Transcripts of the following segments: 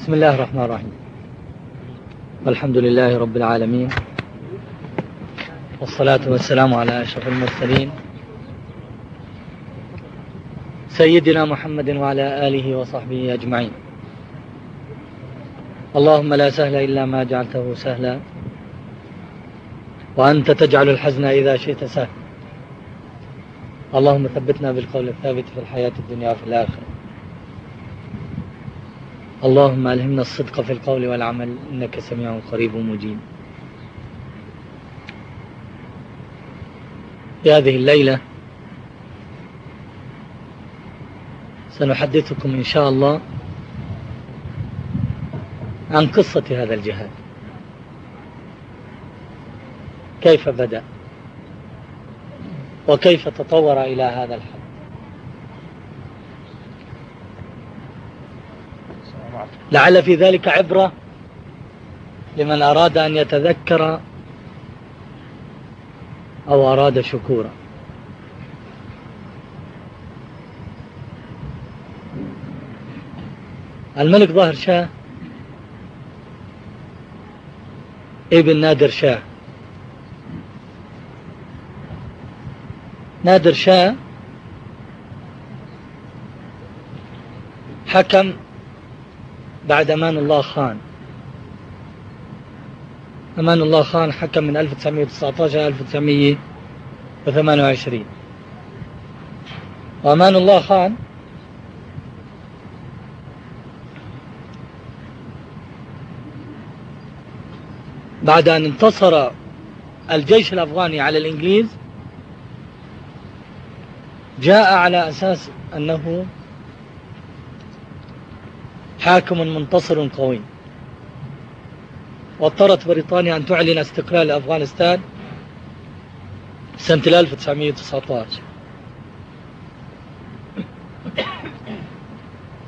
بسم الله الرحمن الرحيم. الحمد لله رب العالمين. والصلاة والسلام على أشرف المرسلين. سيدنا محمد وعلى آله وصحبه أجمعين. اللهم لا سهل إلا ما جعلته سهلا. وأنت تجعل الحزن إذا شئت سهل اللهم ثبتنا بالقول الثابت في الحياة الدنيا وفي الآخرة. اللهم ألهمنا الصدق في القول والعمل إنك سميع قريب مجيب. في هذه الليلة سنحدثكم إن شاء الله عن قصة هذا الجهاد. كيف بدأ؟ وكيف تطور إلى هذا الحد؟ لعل في ذلك عبرة لمن أراد أن يتذكر أو أراد شكورا. الملك ظاهر شاه ابن نادر شاه. نادر شاه حكم بعد أمان الله خان. أمان الله خان حكم من 1919 1928 وأمان الله خان بعد أن انتصر الجيش الأفغاني على الإنجليز جاء على أساس أنه حاكم منتصر قوي. وأضطرت بريطانيا أن تعلن استقلال أفغانستان سنة 1919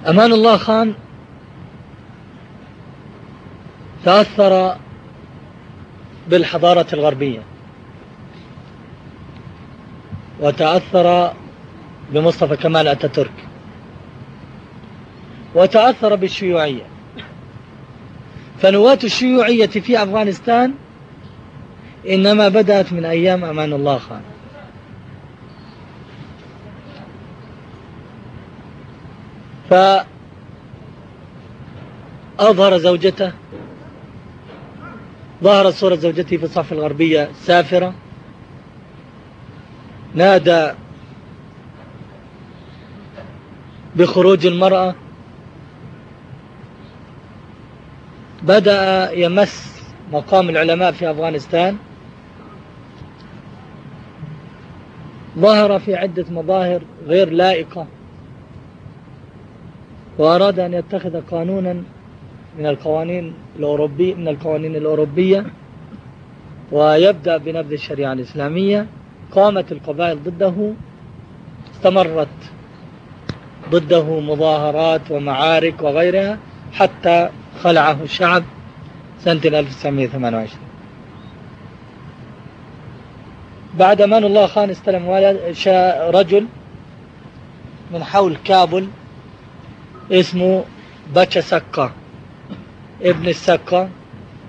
أمان الله خان تأثر بالحضارة الغربية. وتأثر بمصطفى كمال أتاتورك. وتأثر بالشيوعية. فنواة الشيوعية في أفغانستان إنما بدأت من أيام أمان الله خان. فأظهر زوجته ظهرت صورة زوجته في الصحف الغربية سافرة. نادى بخروج المرأة بدأ يمس مقام العلماء في أفغانستان. ظهر في عدة مظاهر غير لائقة. وأراد أن يتخذ قانونا من القوانين الأوروبية من القوانين الأوروبية. ويبدأ بنبذ الشريعة الإسلامية. قامت القبائل ضده. استمرت ضده مظاهرات ومعارك وغيرها حتى خلعه الشعب سنة 1928 بعد أمان الله خان استلم رجل من حول كابل اسمه باتشا سكا ابن السكا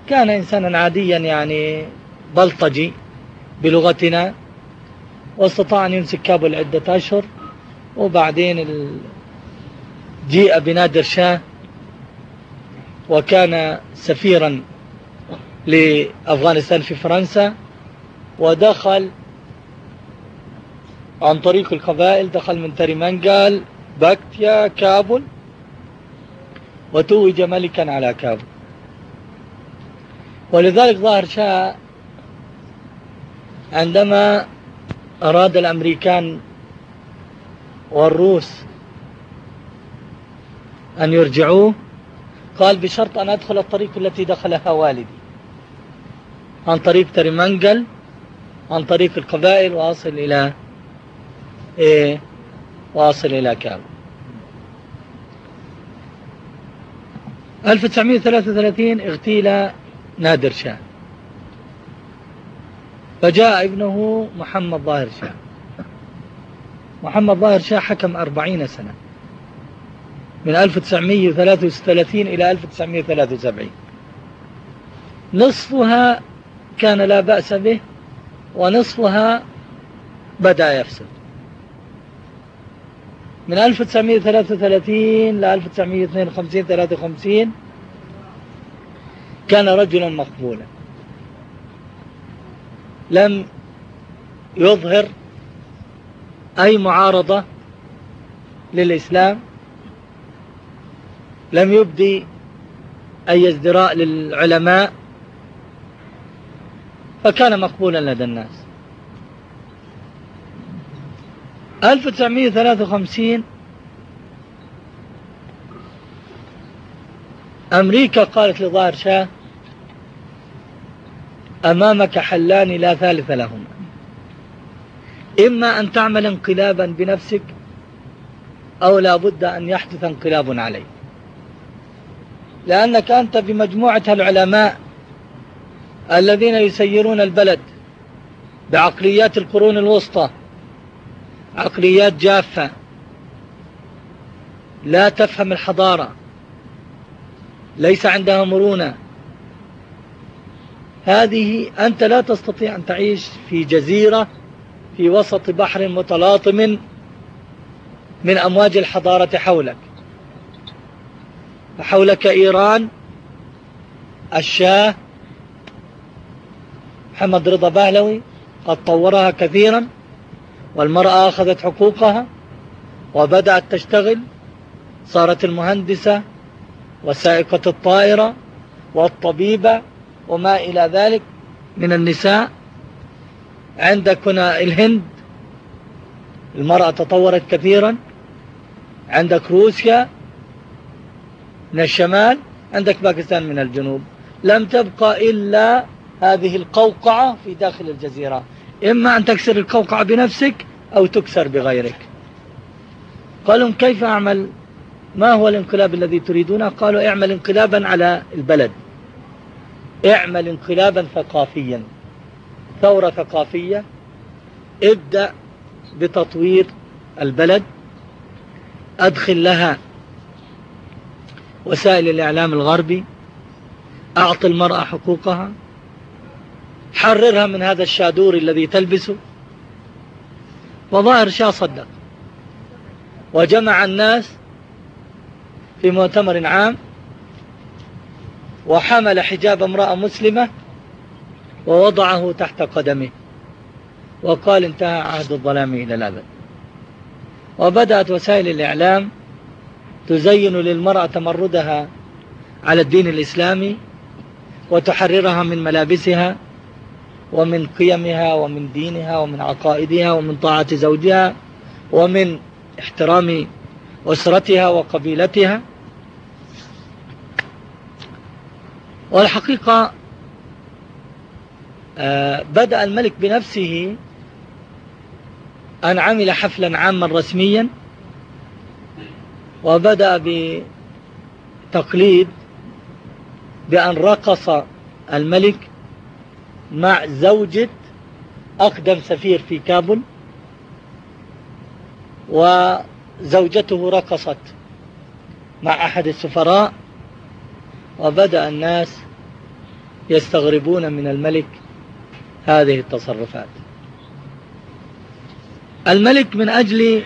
كان إنسانا عاديا يعني بلطجي بلغتنا واستطاع أن يمسك كابل عدة أشهر وبعدين جيء بنادر شاه وكان سفيرا لأفغانستان في فرنسا ودخل عن طريق القبائل دخل من تريمنجال باكتيا كابل وتوج ملكا على كابل ولذلك ظاهر شاه عندما أراد الأمريكان والروس أن يرجعوه قال بشرط أن أدخل الطريق التي دخلها والدي. عن طريق تريمنجل عن طريق القبائل واصل إلى إيه؟ واصل إلى كابل 1933 اغتيل نادر شاه. فجاء ابنه محمد ظاهر شاه. محمد ظاهر شاه حكم أربعين سنة. من 1933 إلى 1973 نصفها كان لا بأس به ونصفها بدأ يفسد. من 1933 ل 1952 53 كان رجلا مقبولا. لم يظهر أي معارضة للإسلام. لم يبدي أي ازدراء للعلماء فكان مقبولا لدى الناس. 1953 أمريكا قالت لظاهر شاه أمامك حلان لا ثالث لهما. إما أن تعمل انقلابا بنفسك أو لا بد أن يحدث انقلاب عليك. لأنك أنت بمجموعة العلماء الذين يسيرون البلد بعقليات القرون الوسطى عقليات جافة لا تفهم الحضارة ليس عندها مرونة. هذه أنت لا تستطيع أن تعيش في جزيرة في وسط بحر متلاطم من أمواج الحضارة حولك. فحولك إيران الشاه محمد رضا باهلوي قد طورها كثيرا والمرأة أخذت حقوقها وبدأت تشتغل صارت المهندسة وسائقة الطائرة والطبيبة وما إلى ذلك من النساء. عندك هنا الهند المرأة تطورت كثيرا. عندك روسيا من الشمال عندك باكستان من الجنوب. لم تبقى إلا هذه القوقعة في داخل الجزيرة. إما أن تكسر القوقعة بنفسك أو تكسر بغيرك. قالوا كيف أعمل؟ ما هو الانقلاب الذي تريدونه؟ قالوا اعمل انقلابا على البلد. اعمل انقلابا ثقافيا. ثورة ثقافية. ابدأ بتطوير البلد. أدخل لها وسائل الإعلام الغربي أعطي المرأة حقوقها حررها من هذا الشادور الذي تلبسه. وظاهر شاة صدق. وجمع الناس في مؤتمر عام وحمل حجاب امرأة مسلمة ووضعه تحت قدمه. وقال انتهى عهد الظلام إلى الأبد. وبدأت وسائل الإعلام تزين للمرأة تمردها على الدين الإسلامي وتحررها من ملابسها ومن قيمها ومن دينها ومن عقائدها ومن طاعة زوجها ومن احترام أسرتها وقبيلتها. والحقيقة آه، بدأ الملك بنفسه أن عمل حفلا عاما رسميا. وبدأ بتقليد بأن رقص الملك مع زوجة أقدم سفير في كابل وزوجته رقصت مع أحد السفراء وبدأ الناس يستغربون من الملك هذه التصرفات. الملك من أجل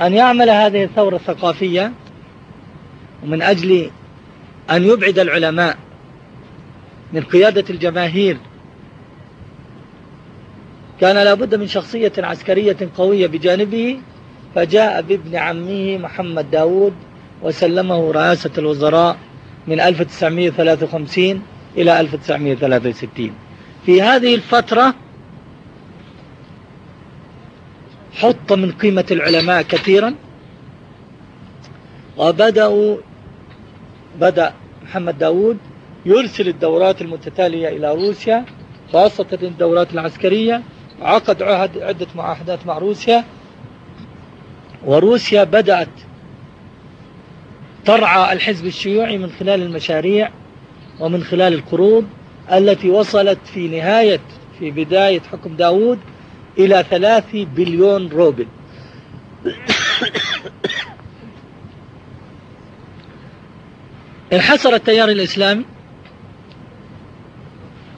أن يعمل هذه الثورة الثقافية ومن أجل أن يبعد العلماء من قيادة الجماهير. كان لابد من شخصية عسكرية قوية بجانبه فجاء بابن عمه محمد داود وسلمه رئاسة الوزراء من 1953 إلى 1963 في هذه الفترة حط من قيمة العلماء كثيرا. وبدأوا بدأ محمد داود يرسل الدورات المتتالية إلى روسيا خاصة الدورات العسكرية عقد عهد عدة معاهدات مع روسيا. وروسيا بدأت ترعى الحزب الشيوعي من خلال المشاريع ومن خلال القروض التي وصلت في نهاية في بداية حكم داود إلى ثلاث بليون روبل. انحسر التيار الإسلامي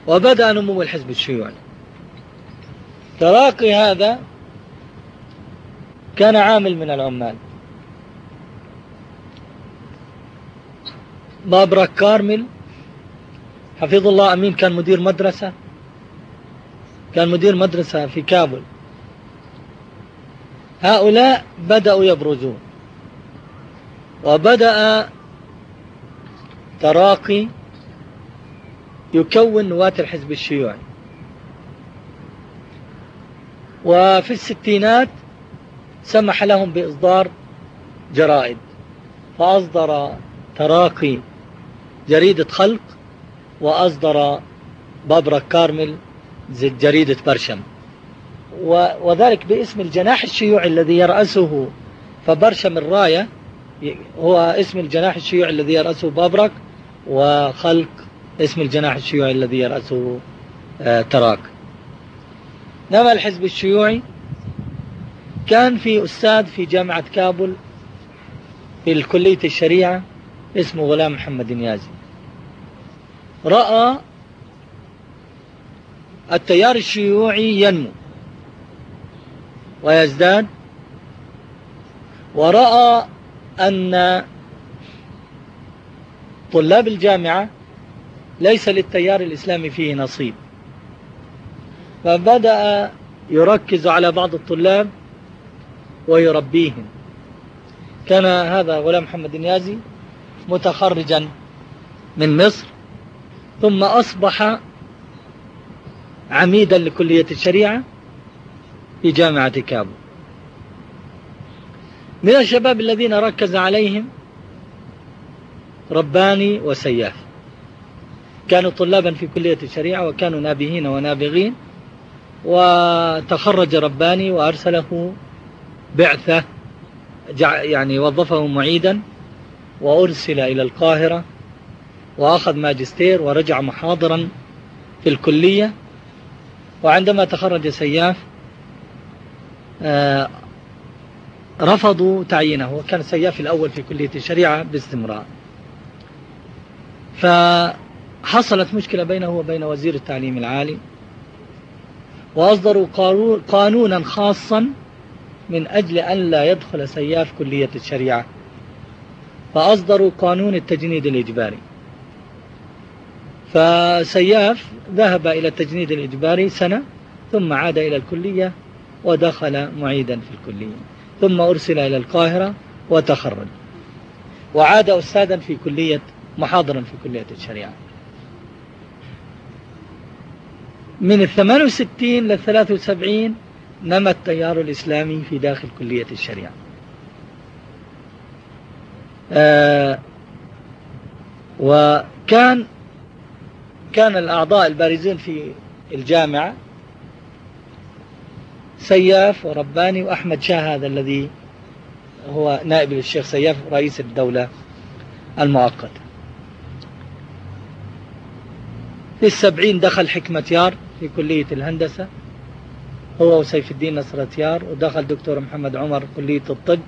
وبدأ نمو الحزب الشيوعي. تراقي هذا كان عامل من العمال. بابرك كارمل حفظ الله أمين كان مدير مدرسة. كان مدير مدرسة في كابل هؤلاء بدأوا يبرزون. وبدأ تراقي يكون نواة الحزب الشيوعي. وفي الستينات سمح لهم بإصدار جرائد فأصدر تراقي جريدة خلق وأصدر بابرا كارمل جريدة برشم وذلك باسم الجناح الشيوعي الذي يرأسه فبرشم الراية. هو اسم الجناح الشيوعي الذي يرأسه بابرك وخلق اسم الجناح الشيوعي الذي يرأسه آه، تراك. نما الحزب الشيوعي كان في أستاذ في جامعة كابل في الكلية الشريعة اسمه غلام محمد نيازي رأى التيار الشيوعي ينمو. ويزداد. ورأى أن طلاب الجامعة ليس للتيار الإسلامي فيه نصيب. فبدأ يركز على بعض الطلاب ويربيهم. كان هذا غلام محمد النيازي متخرجا من مصر ثم أصبح عميدا لكلية الشريعة في جامعة كابو. من الشباب الذين ركز عليهم رباني وسياف. كانوا طلابا في كلية الشريعة وكانوا نابهين ونابغين وتخرج رباني وأرسله بعثة يعني وظفه معيدا وأرسل إلى القاهرة وأخذ ماجستير ورجع محاضرا في الكلية. وعندما تخرج سياف آه، رفضوا تعيينه. وكان سياف الأول في كلية الشريعة باستمرار. فحصلت مشكلة بينه وبين وزير التعليم العالي وأصدروا قانونا خاصا من أجل أن لا يدخل سياف كلية الشريعة. فأصدروا قانون التجنيد الإجباري. فسياف ذهب إلى التجنيد الإجباري سنة ثم عاد إلى الكلية ودخل معيدا في الكلية ثم أرسل إلى القاهرة وتخرج. وعاد أستاذا في كلية محاضرا في كلية الشريعة. من الثمان وستين للثلاث وسبعين نمى التيار الإسلامي في داخل كلية الشريعة. آه وكان كان الأعضاء البارزين في الجامعة سياف ورباني وأحمد شاه هذا الذي هو نائب للشيخ سياف رئيس الدولة المؤقتة في السبعين دخل حكمة يار في كلية الهندسة هو وسيف الدين نصرتيار ودخل دكتور محمد عمر كلية الطب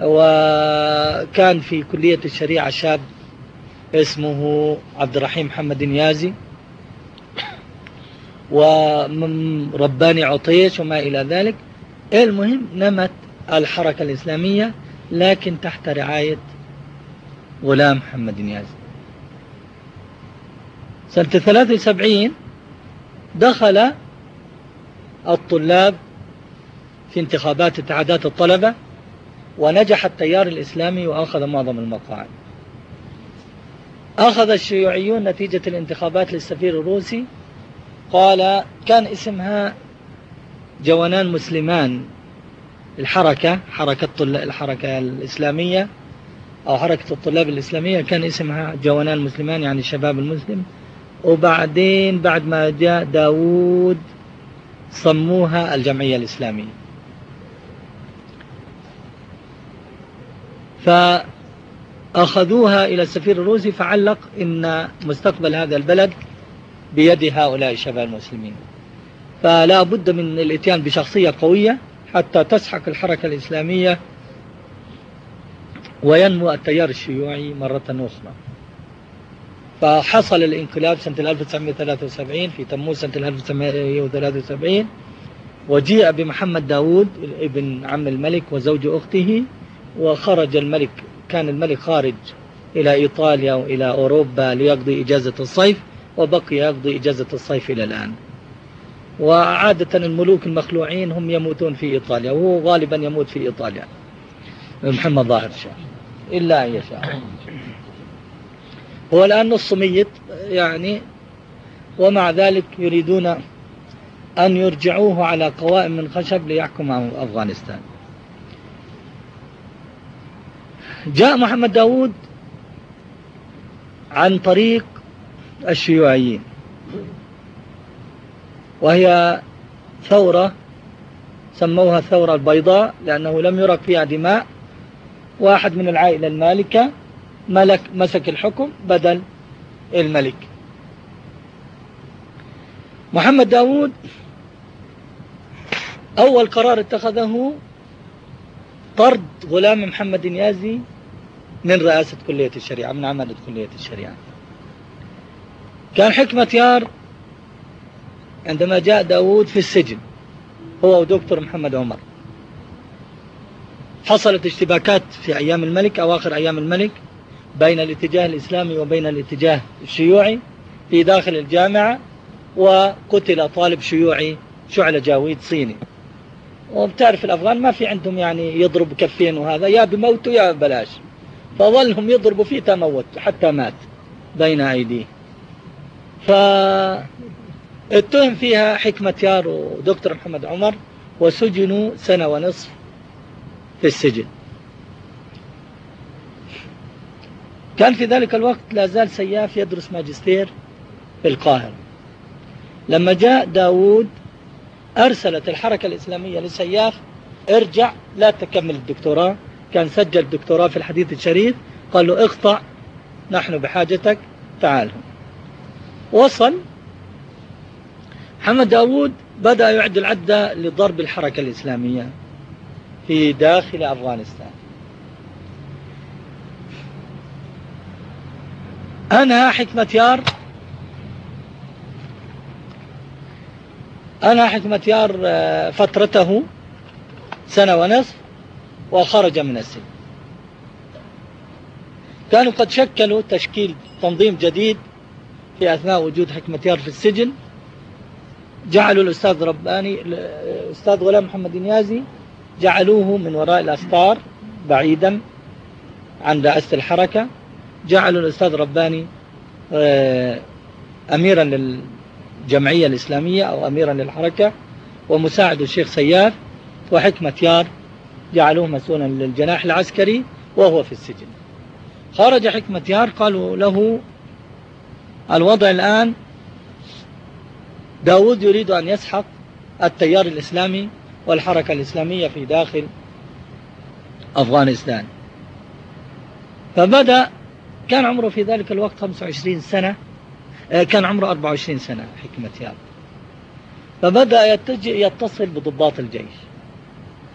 وكان في كلية الشريعة شاب اسمه عبد الرحيم محمد نيازي ورباني عطيش وما إلى ذلك. المهم نمت الحركة الإسلامية لكن تحت رعاية غلام محمد نيازي. سنة 73 دخل الطلاب في انتخابات اتحادات الطلبة ونجح التيار الإسلامي وأخذ معظم المقاعد. أخذ الشيوعيون نتيجة الانتخابات للسفير الروسي. قال كان اسمها جوانان مسلمان. الحركة حركة الحركة الإسلامية أو حركة الطلاب الإسلامية كان اسمها جوانان مسلمان يعني الشباب المسلم. وبعدين بعد ما جاء داوود صموها الجمعية الإسلامية. فأخذوها إلى السفير الروسي فعلق إن مستقبل هذا البلد بيد هؤلاء الشباب المسلمين. فلا بد من الإتيان بشخصية قوية حتى تسحق الحركة الإسلامية وينمو التيار الشيوعي مرة أخرى. فحصل الانقلاب سنة 1973 في تموز سنة 1973 وجيء بمحمد داود ابن عم الملك وزوج أخته وخرج الملك كان الملك خارج إلى إيطاليا وإلى أوروبا ليقضي إجازة الصيف وبقي يقضي إجازة الصيف إلى الآن. وعادة الملوك المخلوعين هم يموتون في إيطاليا وهو غالبا يموت في إيطاليا. محمد ظاهر شاه. إلا أن يشاء. هو الآن نص ميت يعني ومع ذلك يريدون أن يرجعوه على قوائم من خشب ليحكم أفغانستان. جاء محمد داود عن طريق الشيوعيين. وهي ثورة سموها الثورة البيضاء لأنه لم يرق فيها دماء. واحد من العائلة المالكة ملك مسك الحكم بدل الملك. محمد داود أول قرار اتخذه طرد غلام محمد نيازي من رئاسة كلية الشريعة من عملة كلية الشريعة. كان حكمة يار عندما جاء داود في السجن هو ودكتور محمد عمر. حصلت اشتباكات في أيام الملك أواخر أيام الملك بين الاتجاه الإسلامي وبين الاتجاه الشيوعي في داخل الجامعة وقتل طالب شيوعي شعلة جاويد صيني. وبتعرف الأفغان ما في عندهم يعني يضرب كفين وهذا يا بموته يا ببلاش. فظلهم يضربوا فيه تموت حتى مات بين أيديه. فاتهم فيها حكمة يار ودكتور محمد عمر وسجنوا سنة ونصف في السجن. كان في ذلك الوقت لا زال سياف يدرس ماجستير في القاهرة. لما جاء داود أرسلت الحركة الإسلامية لسياف ارجع لا تكمل الدكتوراه. كان سجل دكتوراه في الحديث الشريف قال له اقطع نحن بحاجتك تعال. وصل. محمد داود بدأ يعد العدة لضرب الحركة الإسلامية في داخل أفغانستان. أنا حكمة يار أنا حكمة يار آه، فترته سنة ونصف وخرج من السجن. كانوا قد شكلوا تشكيل تنظيم جديد في أثناء وجود حكمة يار في السجن. جعلوا الأستاذ رباني الأستاذ غلام محمد نيازي جعلوه من وراء الأستار بعيدا عن رئاسة الحركة. جعلوا الأستاذ رباني آه، أميرا للجمعية الإسلامية أو أميرا للحركة ومساعد الشيخ سياف وحكمة يار جعلوه مسؤولا للجناح العسكري وهو في السجن. خرج حكمة يار قالوا له الوضع الآن داود يريد أن يسحق التيار الإسلامي والحركة الإسلامية في داخل أفغانستان. فبدأ كان عمره في ذلك الوقت 25 سنة كان عمره 24 سنة حكمة ياب. فبدأ يتصل بضباط الجيش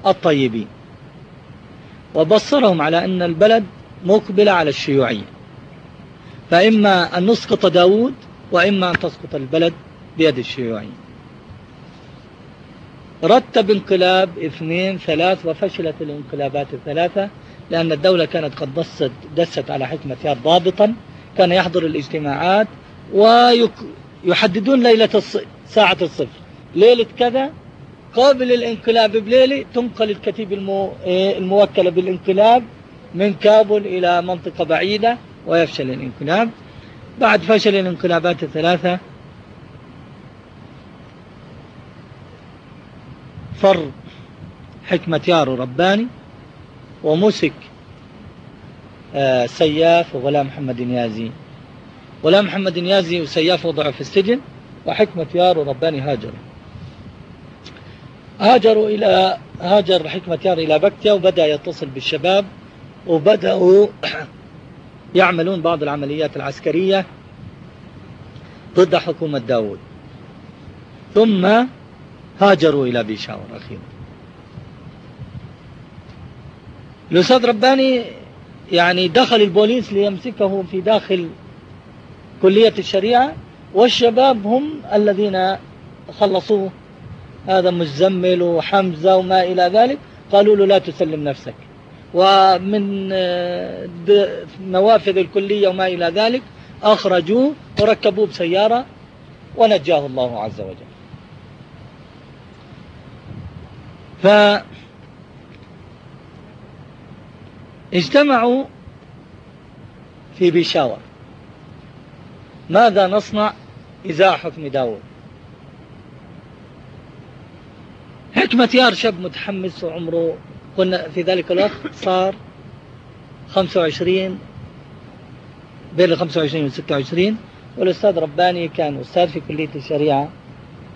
الطيبين وبصرهم على أن البلد مقبلة على الشيوعية. فإما أن نسقط داود وإما أن تسقط البلد بيد الشيوعيين. رتب انقلاب اثنين ثلاث وفشلت الانقلابات الثلاثة لأن الدولة كانت قد دست, دست على حكمة ضابطا كان يحضر الاجتماعات ويحددون ليلة الص... ساعة الصفر ليلة كذا قبل الانقلاب بليلة تنقل الكتيب المو... إيه، الموكلة بالانقلاب من كابول إلى منطقة بعيدة ويفشل الانقلاب. بعد فشل الانقلابات الثلاثة فر حكمة يارو رباني ومسك آه، سياف وغلام محمد نيازي غلام محمد نيازي وسياف وضعوا في السجن وحكمة يار ورباني هاجروا. هاجروا إلى هاجر حكمة يار إلى بكتيا وبدأ يتصل بالشباب وبدأوا يعملون بعض العمليات العسكرية ضد حكومة داود ثم هاجروا إلى بيشاور أخيرا. الأستاذ رباني يعني دخل البوليس ليمسكه في داخل كلية الشريعة والشباب هم الذين خلصوه. هذا مزمل وحمزة وما إلى ذلك. قالوا له لا تسلم نفسك. ومن آه، نوافذ الكلية وما إلى ذلك أخرجوه وركبوه بسيارة ونجاه الله عز وجل. ف اجتمعوا في بيشاور. ماذا نصنع إذا حكم داود حكمة يار شاب متحمس وعمره قلنا في ذلك الوقت صار 25 بين ال 25 وال 26 والأستاذ رباني كان أستاذ في كلية الشريعة.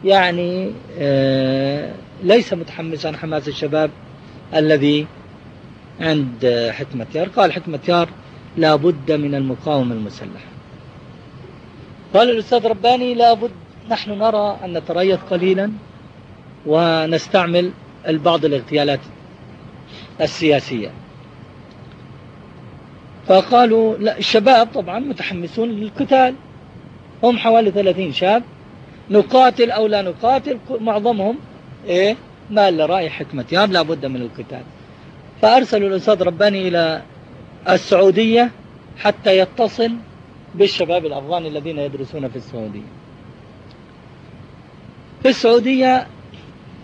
يعني آه، ليس متحمسا حماس الشباب الذي عند حكمة يار. قال حكمة يار لا بد من المقاومة المسلحة. قال الأستاذ رباني لا بد نحن نرى أن نتريث قليلا ونستعمل بعض الاغتيالات السياسية. فقالوا لا الشباب طبعا متحمسون للقتال. هم حوالي 30 شاب. نقاتل أو لا نقاتل معظمهم إيه؟ مال لرأي حكمة. ياب لابد من القتال. فأرسلوا الأستاذ رباني إلى السعودية حتى يتصل بالشباب الأفغان الذين يدرسون في السعودية. في السعودية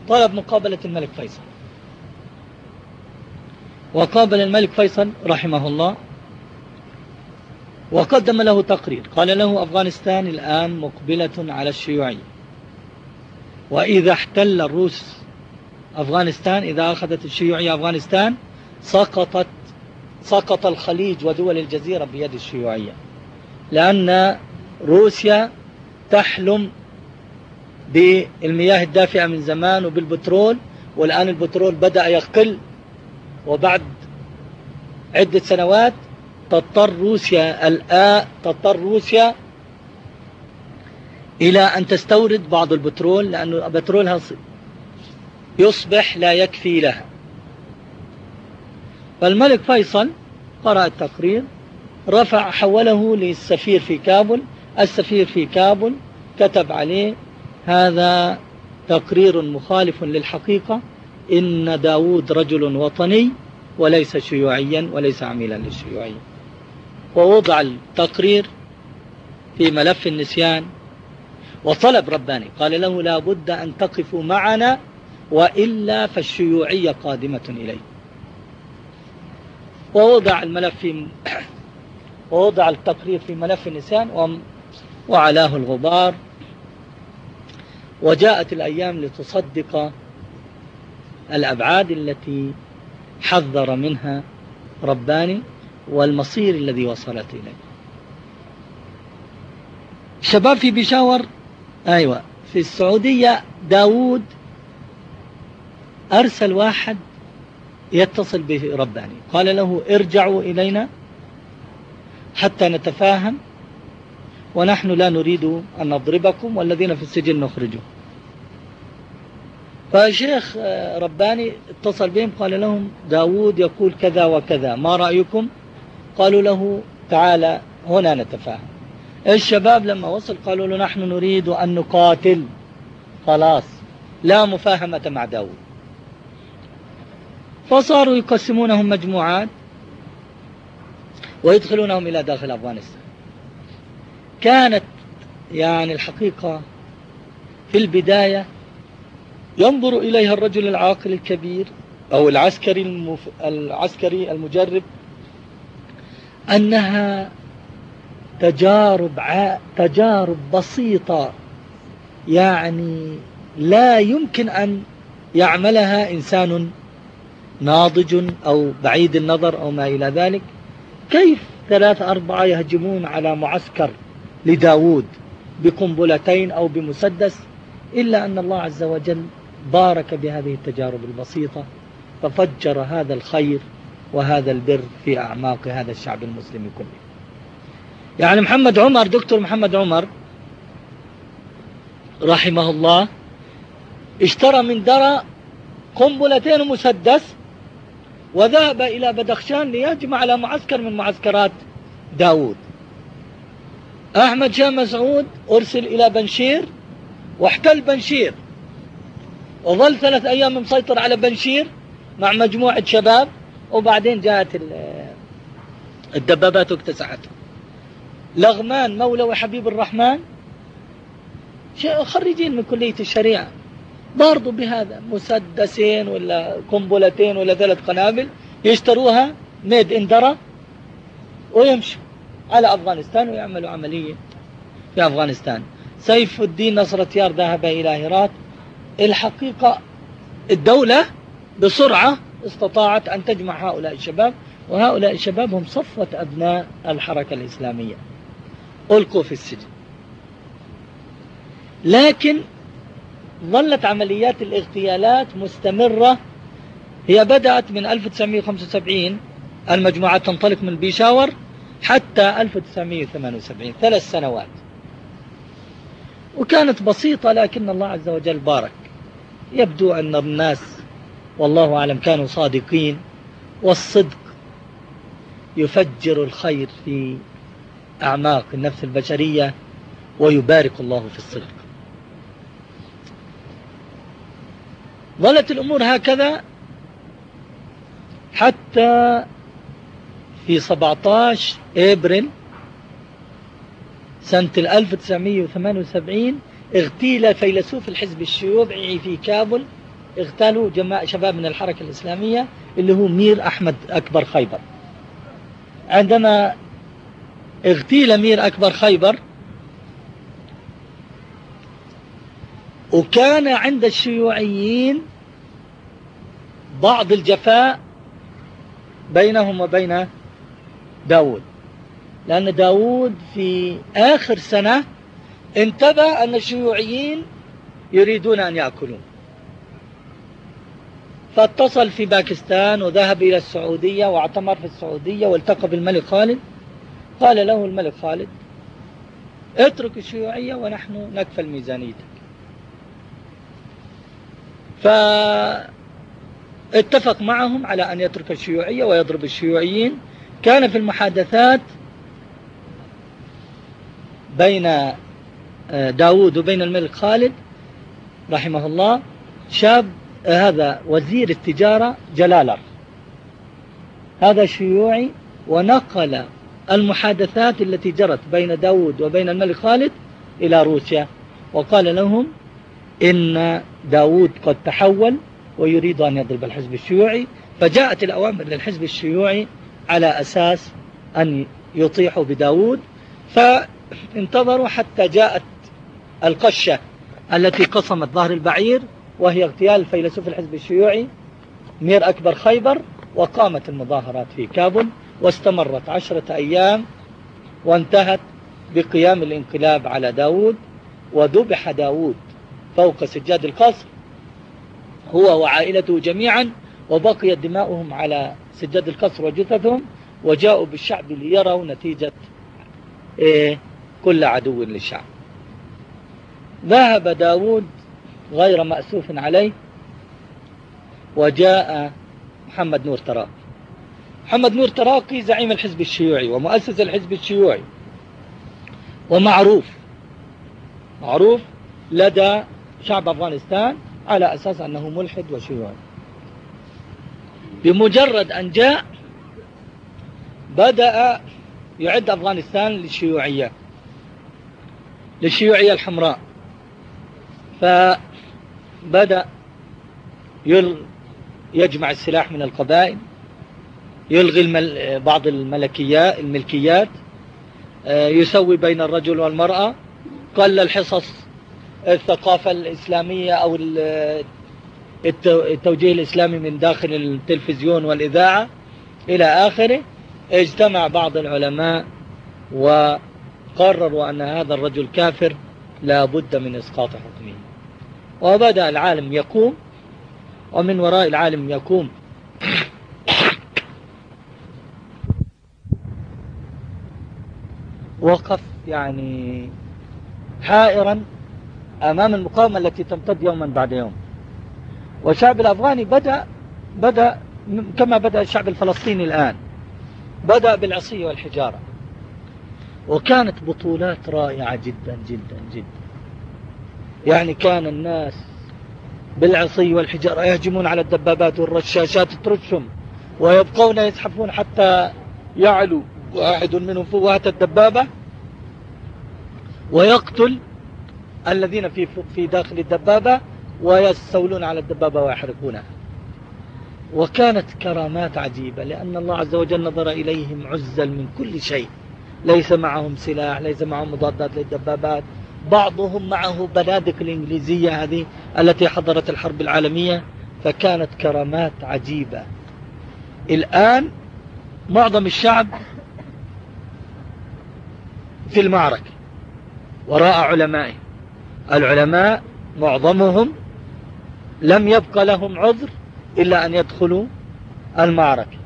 طلب مقابلة الملك فيصل. وقابل الملك فيصل رحمه الله. وقدم له تقرير. قال له أفغانستان الآن مقبلة على الشيوعية. وإذا احتل الروس أفغانستان إذا أخذت الشيوعية أفغانستان سقطت سقط الخليج ودول الجزيرة بيد الشيوعية. لأن روسيا تحلم بالمياه الدافئة من زمان وبالبترول والآن البترول بدأ يقل. وبعد عدة سنوات تضطر روسيا الآن تضطر روسيا إلى أن تستورد بعض البترول لأن بترولها يصبح لا يكفي لها. فالملك فيصل قرأ التقرير. رفع حوله للسفير في كابل. السفير في كابل كتب عليه هذا تقرير مخالف للحقيقة. إن داود رجل وطني وليس شيوعيا وليس عميلا للشيوعية. ووضع التقرير في ملف النسيان. وطلب رباني قال له لا بد أن تقفوا معنا وإلا فالشيوعية قادمة إليه ووضع الملف في ووضع التقرير في ملف النسيان وعلاه الغبار. وجاءت الأيام لتصدق الأبعاد التي حذر منها رباني والمصير الذي وصلت إليه. شباب في بيشاور أيوة في السعودية داود أرسل واحد يتصل به رباني قال له ارجعوا إلينا. حتى نتفاهم ونحن لا نريد أن نضربكم والذين في السجن نخرجه. فالشيخ آه، رباني اتصل بهم قال لهم داود يقول كذا وكذا ما رأيكم؟ قالوا له تعالى هنا نتفاهم. الشباب لما وصل قالوا له نحن نريد أن نقاتل. خلاص لا مفاهمة مع داود فصاروا يقسمونهم مجموعات. ويدخلونهم إلى داخل أفغانستان. كانت يعني الحقيقة في البداية ينظر إليها الرجل العاقل الكبير أو العسكري المف... العسكري المجرب أنها تجارب ع... تجارب بسيطة يعني لا يمكن أن يعملها إنسان ناضج أو بعيد النظر أو ما إلى ذلك. كيف ثلاثة أربعة يهجمون على معسكر لداود بقنبلتين أو بمسدس إلا أن الله عز وجل بارك بهذه التجارب البسيطة ففجر هذا الخير وهذا البر في أعماق هذا الشعب المسلم كله. يعني محمد عمر دكتور محمد عمر رحمه الله اشترى من درى قنبلتين ومسدس وذهب إلى بدخشان ليهجم على معسكر من معسكرات داود أحمد شاه مسعود أرسل إلى بنشير واحتل بنشير. وظل ثلاث أيام مسيطر على بنشير مع مجموعة شباب وبعدين جاءت الدبابات واكتسحته لغمان مولوي حبيب الرحمن خريجين من كلية الشريعة. برضو بهذا مسدسين ولا قنبلتين ولا ثلاث قنابل يشتروها ميد اندرا ويمشوا على أفغانستان ويعملوا عملية في أفغانستان. سيف الدين نصر تيار ذهب إلى هرات. الحقيقة الدولة بسرعة استطاعت أن تجمع هؤلاء الشباب وهؤلاء الشباب هم صفوة أبناء الحركة الإسلامية. ألقوا في السجن. لكن ظلت عمليات الاغتيالات مستمرة. هي بدأت من 1975 المجموعات تنطلق من بيشاور حتى 1978 ثلاث سنوات. وكانت بسيطة لكن الله عز وجل بارك. يبدو أن الناس والله أعلم كانوا صادقين والصدق يفجر الخير في أعماق النفس البشرية ويبارك الله في الصدق. ظلت الأمور هكذا حتى في 17 إبريل سنة 1978 اغتيل فيلسوف الحزب الشيوعي في كابل اغتالوا جماعة شباب من الحركة الإسلامية اللي هو مير أحمد أكبر خيبر. عندما اغتيل مير أكبر خيبر وكان عند الشيوعيين بعض الجفاء بينهم وبين داود. لأن داود في آخر سنة انتبه أن الشيوعيين يريدون أن يأكلون. فاتصل في باكستان وذهب إلى السعودية واعتمر في السعودية والتقى بالملك خالد. قال له الملك خالد اترك الشيوعية ونحن نكفل ميزانيتك. فاتفق معهم على أن يترك الشيوعية ويضرب الشيوعيين. كان في المحادثات بين آه، داود وبين الملك خالد رحمه الله شاب آه، هذا وزير التجارة جلالر هذا شيوعي ونقل المحادثات التي جرت بين داود وبين الملك خالد إلى روسيا وقال لهم إن داود قد تحول ويريد أن يضرب الحزب الشيوعي فجاءت الأوامر للحزب الشيوعي على أساس أن يطيحوا بداود فانتظروا حتى جاءت القشة التي قصمت ظهر البعير وهي اغتيال الفيلسوف الحزب الشيوعي مير أكبر خيبر وقامت المظاهرات في كابل واستمرت عشرة أيام وانتهت بقيام الانقلاب على داود وذبح داود فوق سجاد القصر هو وعائلته جميعا وبقيت دماؤهم على سجاد القصر وجثثهم وجاءوا بالشعب ليروا نتيجة إيه كل عدو للشعب. ذهب داود غير مأسوف عليه وجاء محمد نور تراقي. محمد نور تراقي زعيم الحزب الشيوعي ومؤسس الحزب الشيوعي ومعروف معروف لدى شعب أفغانستان على أساس أنه ملحد وشيوعي. بمجرد أن جاء بدأ يعد أفغانستان للشيوعية للشيوعية الحمراء. فبدأ يجمع السلاح من القبائل يلغي بعض الملكيات الملكيات آه، يسوي بين الرجل والمرأة. قل الحصص الثقافة الإسلامية أو التوجيه الإسلامي من داخل التلفزيون والإذاعة إلى آخره اجتمع بعض العلماء وقرروا أن هذا الرجل كافر لا بد من إسقاط حكمه. وبدأ العالم يقوم ومن وراء العالم يقوم. وقف يعني حائرا أمام المقاومة التي تمتد يوما بعد يوم. والشعب الأفغاني بدأ بدأ كما بدأ الشعب الفلسطيني الآن. بدأ بالعصي والحجارة. وكانت بطولات رائعة جدا جدا جدا. يعني كان الناس بالعصي والحجارة يهجمون على الدبابات والرشاشات ترشهم ويبقون يزحفون حتى يعلو واحد منهم فوهة الدبابة ويقتل الذين في في داخل الدبابة ويستولون على الدبابة ويحرقونها. وكانت كرامات عجيبة لأن الله عز وجل نظر إليهم عزل من كل شيء. ليس معهم سلاح ليس معهم مضادات للدبابات. بعضهم معه بنادق الإنجليزية هذه التي حضرت الحرب العالمية. فكانت كرامات عجيبة. الآن معظم الشعب في المعركة وراء علمائه. العلماء معظمهم لم يبقى لهم عذر إلا أن يدخلوا المعركة.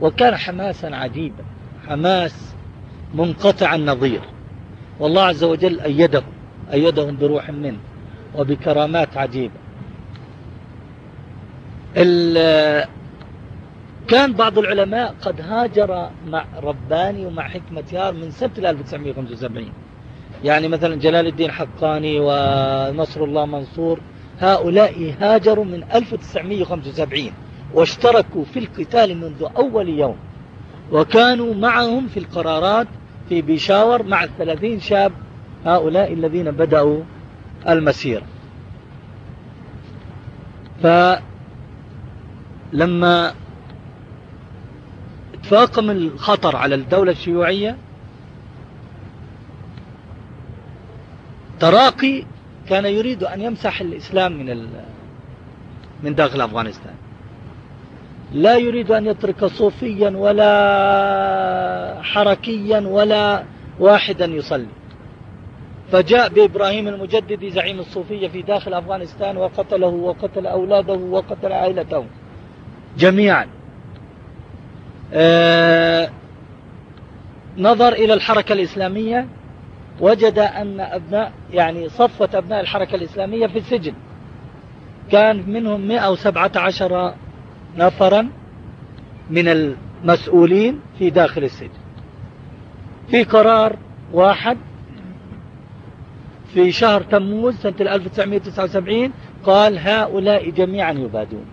وكان حماسا عجيبا حماس منقطع النظير. والله عز وجل أيدهم أيدهم بروح منه وبكرامات عجيبة. كان بعض العلماء قد هاجر مع رباني ومع حكمة يار من سنة 1975 يعني مثلا جلال الدين حقاني ونصر الله منصور هؤلاء هاجروا من 1975 واشتركوا في القتال منذ أول يوم وكانوا معهم في القرارات في بيشاور مع الثلاثين شاب هؤلاء الذين بدأوا المسيرة. فلما تفاقم الخطر على الدولة الشيوعية تراقي كان يريد أن يمسح الإسلام من من داخل أفغانستان. لا يريد أن يترك صوفيا ولا حركيا ولا واحدا يصلي. فجاء بإبراهيم المجدد زعيم الصوفية في داخل أفغانستان وقتله وقتل أولاده وقتل عائلته جميعا. آه نظر إلى الحركة الإسلامية. وجد أن أبناء يعني صفة أبناء الحركة الإسلامية في السجن. كان منهم 117 نفرا من المسؤولين في داخل السجن. في قرار واحد في شهر تموز سنة 1979 قال هؤلاء جميعا يبادون.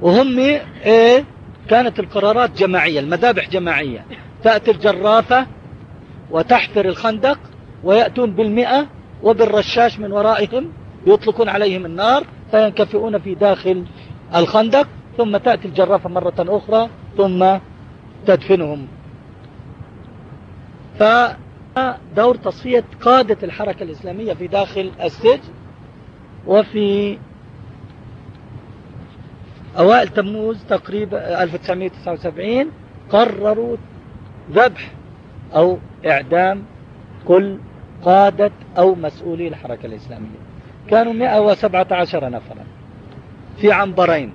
وهم إيه؟ كانت القرارات جماعية المذابح جماعية. تأتي الجرافة وتحفر الخندق ويأتون بالمئة وبالرشاش من ورائهم يطلقون عليهم النار فينكفئون في داخل الخندق ثم تأتي الجرافة مرة أخرى ثم تدفنهم. فدور تصفية قادة الحركة الإسلامية في داخل السجن وفي أوائل تموز تقريبا 1979 قرروا ذبح أو إعدام كل قادة أو مسؤولي الحركة الإسلامية. كانوا 117 نفرا في عنبرين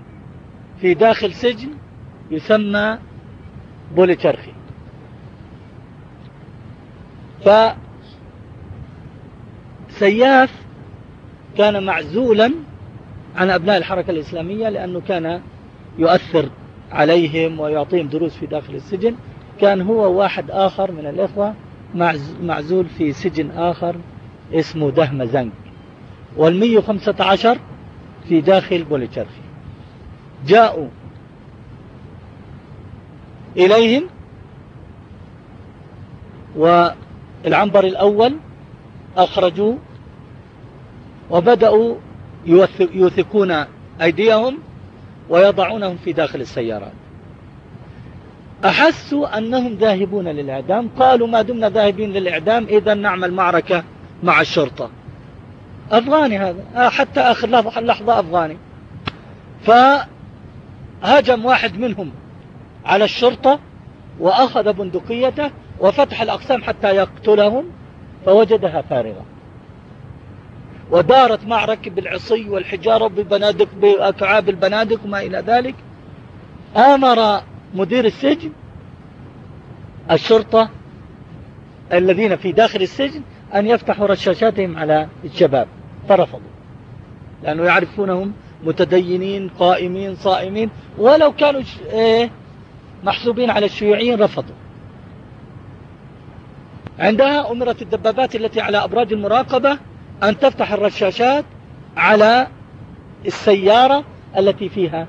في داخل سجن يسمى بوليتشرخي. فسياف كان معزولا عن أبناء الحركة الإسلامية لأنه كان يؤثر عليهم ويعطيهم دروس في داخل السجن. كان هو واحد آخر من الإخوة معزول في سجن آخر اسمه دهم زنك. والمية خمسة عشر في داخل بوليتشرخي. جاءوا إليهم والعنبر الأول أخرجوا وبدأوا يوثقون أيديهم ويضعونهم في داخل السيارات. أحسوا أنهم ذاهبون للإعدام. قالوا ما دمنا ذاهبين للإعدام إذا نعمل معركة مع الشرطة. أفغاني هذا حتى آخر لحظة أفغاني. فهجم واحد منهم على الشرطة وأخذ بندقيته وفتح الأقسام حتى يقتلهم فوجدها فارغة. ودارت معركة بالعصي والحجارة ببنادق بأكعاب البنادق وما إلى ذلك. آمر مدير السجن الشرطة الذين في داخل السجن أن يفتحوا رشاشاتهم على الشباب فرفضوا لأنه يعرفونهم متدينين قائمين صائمين ولو كانوا إيه محسوبين على الشيوعيين رفضوا. عندها أمرت الدبابات التي على أبراج المراقبة أن تفتح الرشاشات على السيارة التي فيها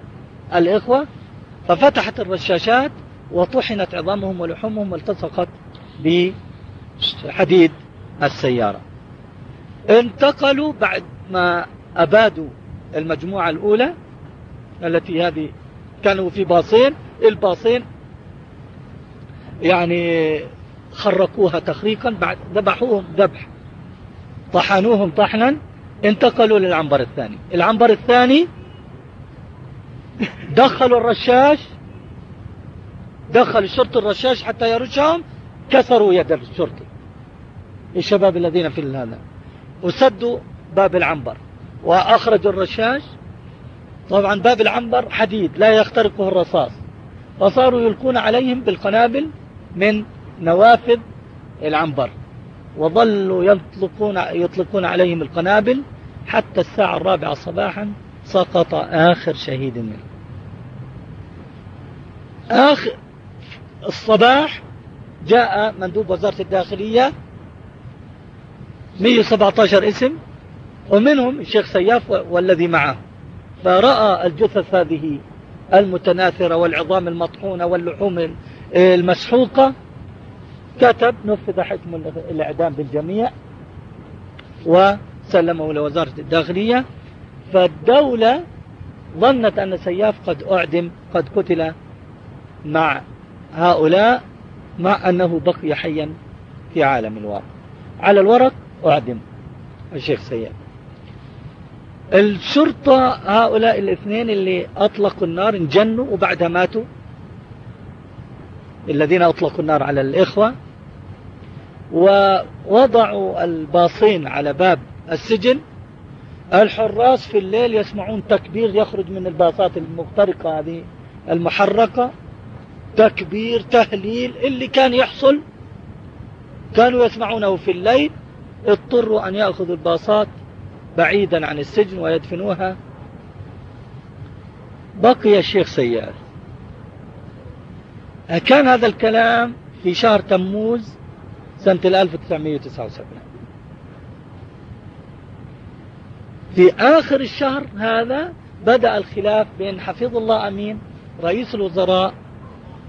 الإخوة. ففتحت الرشاشات وطحنت عظامهم ولحومهم والتصقت بحديد السيارة. انتقلوا بعد ما أبادوا المجموعة الأولى التي هذه كانوا في باصين. الباصين يعني خرقوها تخريقا بعد ذبحوهم ذبح. طحنوهم طحنا انتقلوا للعنبر الثاني. العنبر الثاني دخلوا الرشاش دخل الشرطي الرشاش حتى يرشهم كسروا يد الشرطي الشباب الذين في هذا وسدوا باب العنبر وأخرجوا الرشاش. طبعا باب العنبر حديد لا يخترقه الرصاص. فصاروا يلقون عليهم بالقنابل من نوافذ العنبر وظلوا يطلقون, يطلقون عليهم القنابل حتى الساعة الرابعة صباحا سقط آخر شهيد منهم. آخر الصباح جاء مندوب وزارة الداخلية. 117 اسم ومنهم الشيخ سياف والذي معه. فرأى الجثث هذه المتناثرة والعظام المطحونة واللحوم المسحوقة. كتب نفذ حكم الإعدام بالجميع وسلمه لوزارة الداخلية. فالدولة ظنت أن سياف قد أعدم قد قتل مع هؤلاء مع أنه بقي حيا في عالم الواقع على الورق أعدم الشيخ سياف الشرطة هؤلاء الاثنين اللي أطلقوا النار انجنوا وبعدها ماتوا. الذين أطلقوا النار على الإخوة. ووضعوا الباصين على باب السجن. الحراس في الليل يسمعون تكبير يخرج من الباصات المخترقة هذه المحركة تكبير تهليل اللي كان يحصل كانوا يسمعونه في الليل اضطروا أن يأخذوا الباصات بعيدا عن السجن ويدفنوها. بقي الشيخ سيار. كان هذا الكلام في شهر تموز سنة 1979 في آخر الشهر هذا بدأ الخلاف بين حفيظ الله أمين رئيس الوزراء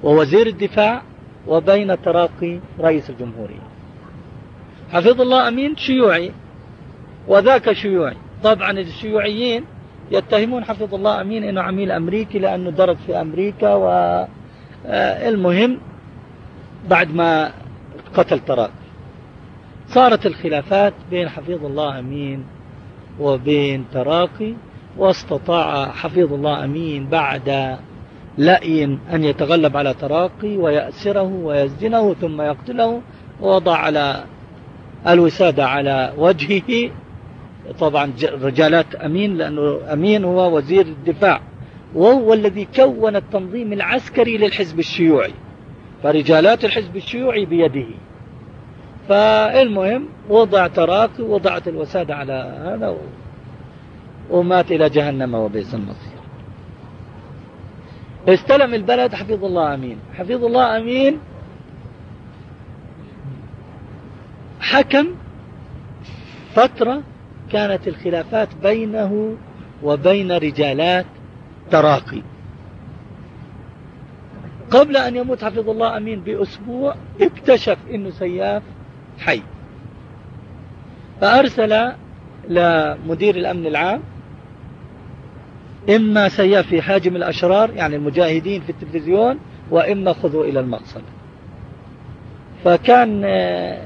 ووزير الدفاع وبين تراقي رئيس الجمهورية. حفيظ الله أمين شيوعي وذاك شيوعي. طبعا الشيوعيين يتهمون حفظ الله أمين أنه عميل أمريكي لأنه درس في أمريكا والمهم آه، بعد ما قتل تراك صارت الخلافات بين حفيظ الله أمين وبين تراقي واستطاع حفيظ الله أمين بعد لأي أن يتغلب على تراقي ويأسره ويسجنه ثم يقتله ووضع على الوسادة على وجهه. طبعا رجالات أمين لأنه أمين هو وزير الدفاع. وهو الذي كون التنظيم العسكري للحزب الشيوعي. فرجالات الحزب الشيوعي بيده. فالمهم وضع تراكي وضعت الوسادة على هذا ومات إلى جهنم وبئس المصير. استلم البلد حفظ الله أمين. حفظ الله أمين. حكم فترة كانت الخلافات بينه وبين رجالات تراقي. قبل أن يموت حفظ الله أمين بأسبوع اكتشف أنه سياف حي. فأرسل لمدير الأمن العام إما سياف في حاجم الأشرار يعني المجاهدين في التلفزيون وإما خذوا إلى المقصد. فكان آه،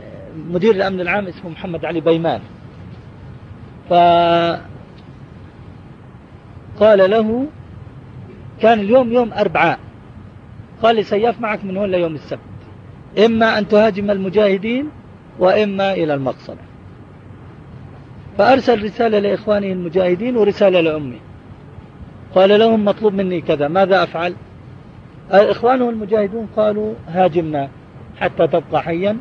مدير الأمن العام اسمه محمد علي بيمان. فقال له كان اليوم يوم أربعاء. قال لي سياف معك من هون ليوم السبت. إما أن تهاجم المجاهدين وإما إلى المقصد. فأرسل رسالة لإخوانه المجاهدين ورسالة لأمي قال لهم مطلوب مني كذا ماذا أفعل؟ إخوانه المجاهدون قالوا هاجمنا حتى تبقى حيا.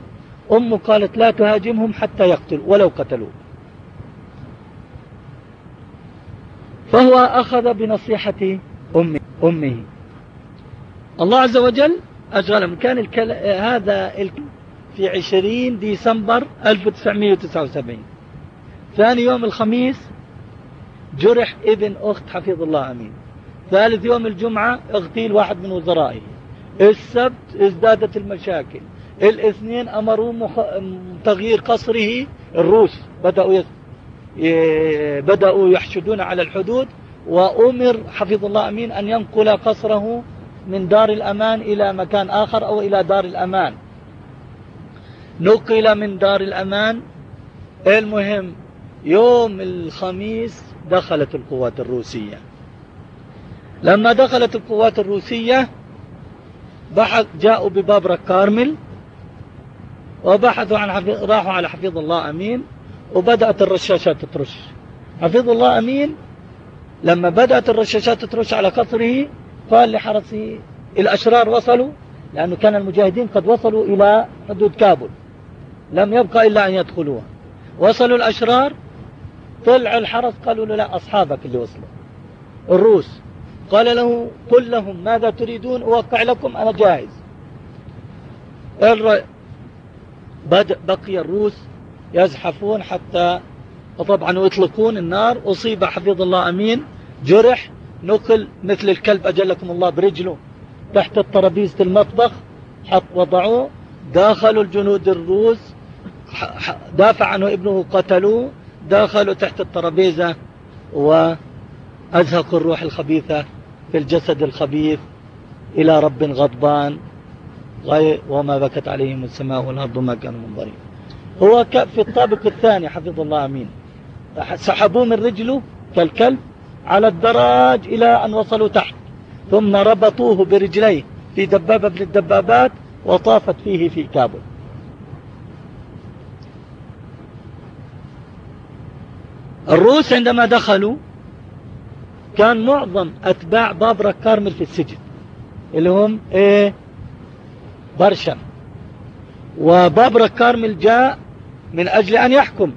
أمه قالت لا تهاجمهم حتى يقتل ولو قتلوا. فهو أخذ بنصيحة أمه, أمه. الله عز وجل أشغلهم كان الكل... هذا ال... في 20 ديسمبر 1979 ثاني يوم الخميس جرح ابن أخت حفيظ الله أمين. ثالث يوم الجمعة اغتيل واحد من وزرائه. السبت ازدادت المشاكل. الاثنين أمروا مخ... تغيير قصره الروس. بدأوا يس... بدأوا يحشدون على الحدود وأمر حفظ الله أمين أن ينقل قصره من دار الأمان إلى مكان آخر أو إلى دار الأمان. نقل من دار الأمان. المهم يوم الخميس دخلت القوات الروسية. لما دخلت القوات الروسية بحث جاءوا ببابرة كارمل وبحثوا عن حفظ راحوا على حفيظ الله أمين وبدأت الرشاشات ترش. حفيظ الله أمين لما بدأت الرشاشات ترش على قصره قال لحرسه الأشرار وصلوا لأنه كان المجاهدين قد وصلوا إلى حدود كابل لم يبقى إلا أن يدخلوها. وصلوا الأشرار طلع الحرس قالوا له لا أصحابك اللي وصلوا. الروس قال له قل لهم ماذا تريدون؟ أوقع لكم أنا جاهز. بدأ بقي الروس يزحفون حتى وطبعا يطلقون النار. أصيب حفظ الله أمين. جرح نقل مثل الكلب أجلكم الله برجله تحت الترابيزة المطبخ حط وضعوه. داخلوا الجنود الروس دافع عنه ابنه قتلوه. دخلوا تحت الترابيزة وأزهقوا الروح الخبيثة في الجسد الخبيث إلى رب غضبان. وما بكت عليهم السماء والأرض ما كانوا منظرين. هو في الطابق الثاني حفظ الله أمين. سحبوه من رجله كالكلب على الدراج إلى أن وصلوا تحت. ثم ربطوه برجليه في دبابة من الدبابات وطافت فيه في كابل. الروس عندما دخلوا كان معظم أتباع بابرا كارمل في السجن اللي هم إيه؟ برشم وبابرا كارمل جاء من أجل أن يحكم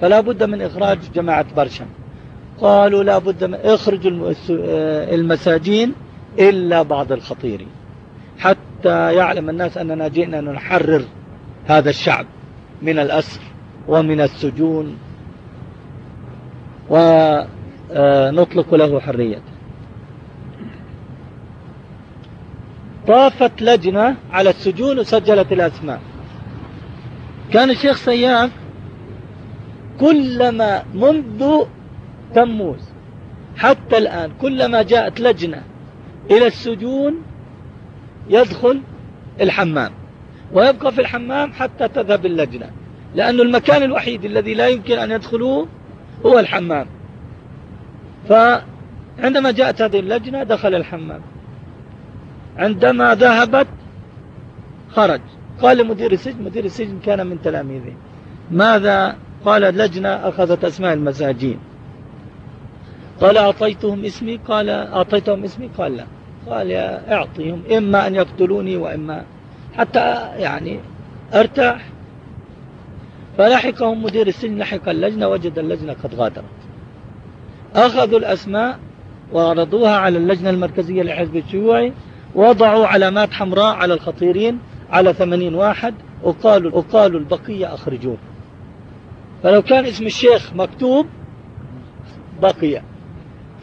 فلا بد من إخراج جماعة برشم قالوا لا بد من إخرج المساجين إلا بعض الخطيرين حتى يعلم الناس أننا جئنا نحرر هذا الشعب من الأسر ومن السجون ونطلق له حريته طافت لجنة على السجون وسجلت الأسماء. كان الشيخ سياف كلما منذ تموز حتى الآن كلما جاءت لجنة إلى السجون يدخل الحمام ويبقى في الحمام حتى تذهب اللجنة لأن المكان الوحيد الذي لا يمكن أن يدخلوه هو الحمام. فعندما جاءت هذه اللجنة دخل الحمام. عندما ذهبت خرج. قال لمدير السجن مدير السجن كان من تلاميذه. ماذا؟ قال اللجنة أخذت أسماء المساجين. قال أعطيتهم اسمي؟ قال أعطيتهم اسمي؟ قال لا. قال يا أعطيهم إما أن يقتلوني وإما حتى يعني أرتاح. فلحقهم مدير السجن لحق اللجنة وجد اللجنة قد غادرت. أخذوا الأسماء وعرضوها على اللجنة المركزية للحزب الشيوعي وضعوا علامات حمراء على الخطيرين على ثمانين واحد وقالوا, وقالوا البقية أخرجوه. فلو كان اسم الشيخ مكتوب بقي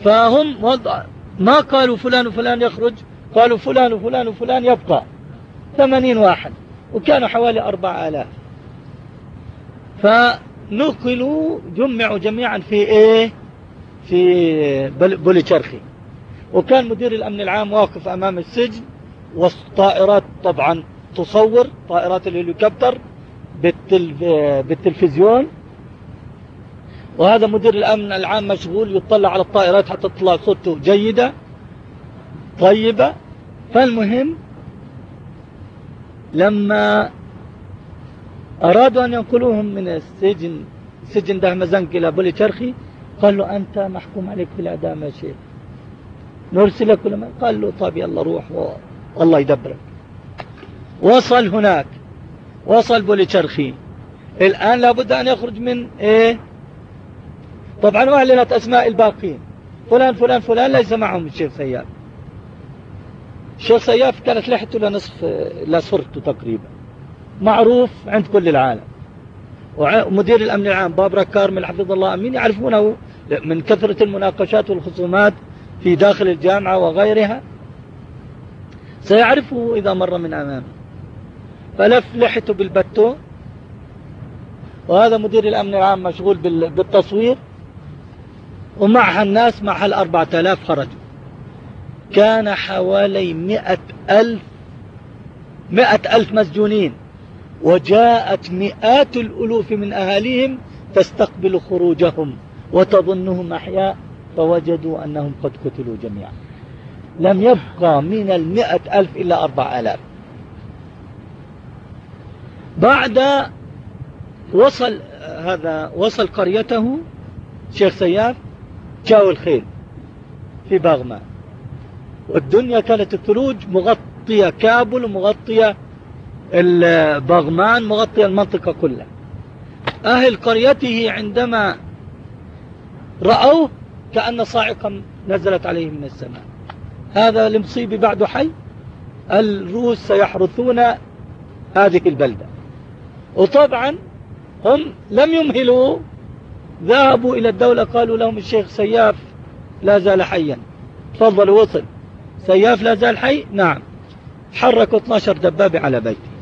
فهم وضع ما قالوا فلان وفلان يخرج قالوا فلان وفلان وفلان يبقى. ثمانين واحد. وكانوا حوالي أربع آلاف. فنقلوا جمعوا جميعا في إيه؟ في بوليتشرخي وكان مدير الأمن العام واقف أمام السجن والطائرات طبعا تصور طائرات الهليكوبتر بالتلفزيون. وهذا مدير الأمن العام مشغول يطلع على الطائرات حتى تطلع صوته جيدة طيبة. فالمهم لما أرادوا أن ينقلوهم من السجن سجن دهمزنك إلى بولي شرخي قال له أنت محكوم عليك بالإعدام يا شيخ. نرسلك لما قال له طيب يلا روح والله يدبرك. وصل هناك. وصل بولي شرخي الآن لابد أن يخرج من إيه؟ طبعا أعلنت أسماء الباقين. فلان فلان فلان ليس معهم الشيخ سياف. الشيخ سياف كانت لحيته لنصف لصرته تقريبا. معروف عند كل العالم. ومدير الأمن العام بابرا كارمل حفظ الله أمين يعرفونه من كثرة المناقشات والخصومات في داخل الجامعة وغيرها. سيعرفه إذا مر من أمامه. فلف لحته بالبتو وهذا مدير الأمن العام مشغول بالتصوير. ومعها الناس معها الأربعة آلاف خرجوا كان حوالي مئة ألف مئة ألف مسجونين. وجاءت مئات الألوف من أهاليهم تستقبل خروجهم وتظنهم أحياء فوجدوا أنهم قد قتلوا جميعا. لم يبقى من المئة ألف إلا أربع آلاف. بعد وصل هذا وصل قريته شيخ سياف جاءوا الخيل في باغمان والدنيا كانت الثلوج مغطية كابل ومغطية البغمان مغطية المنطقة كلها. أهل قريته عندما رأوه كأن صاعقا نزلت عليه من السماء. هذا المصيب بعد حي. الروس سيحرثون هذه البلدة. وطبعا هم لم يمهلوا. ذهبوا إلى الدولة قالوا لهم الشيخ سياف لا زال حيا. تفضل وصل. سياف لا زال حي؟ نعم. حركوا 12 دبابة على بيته.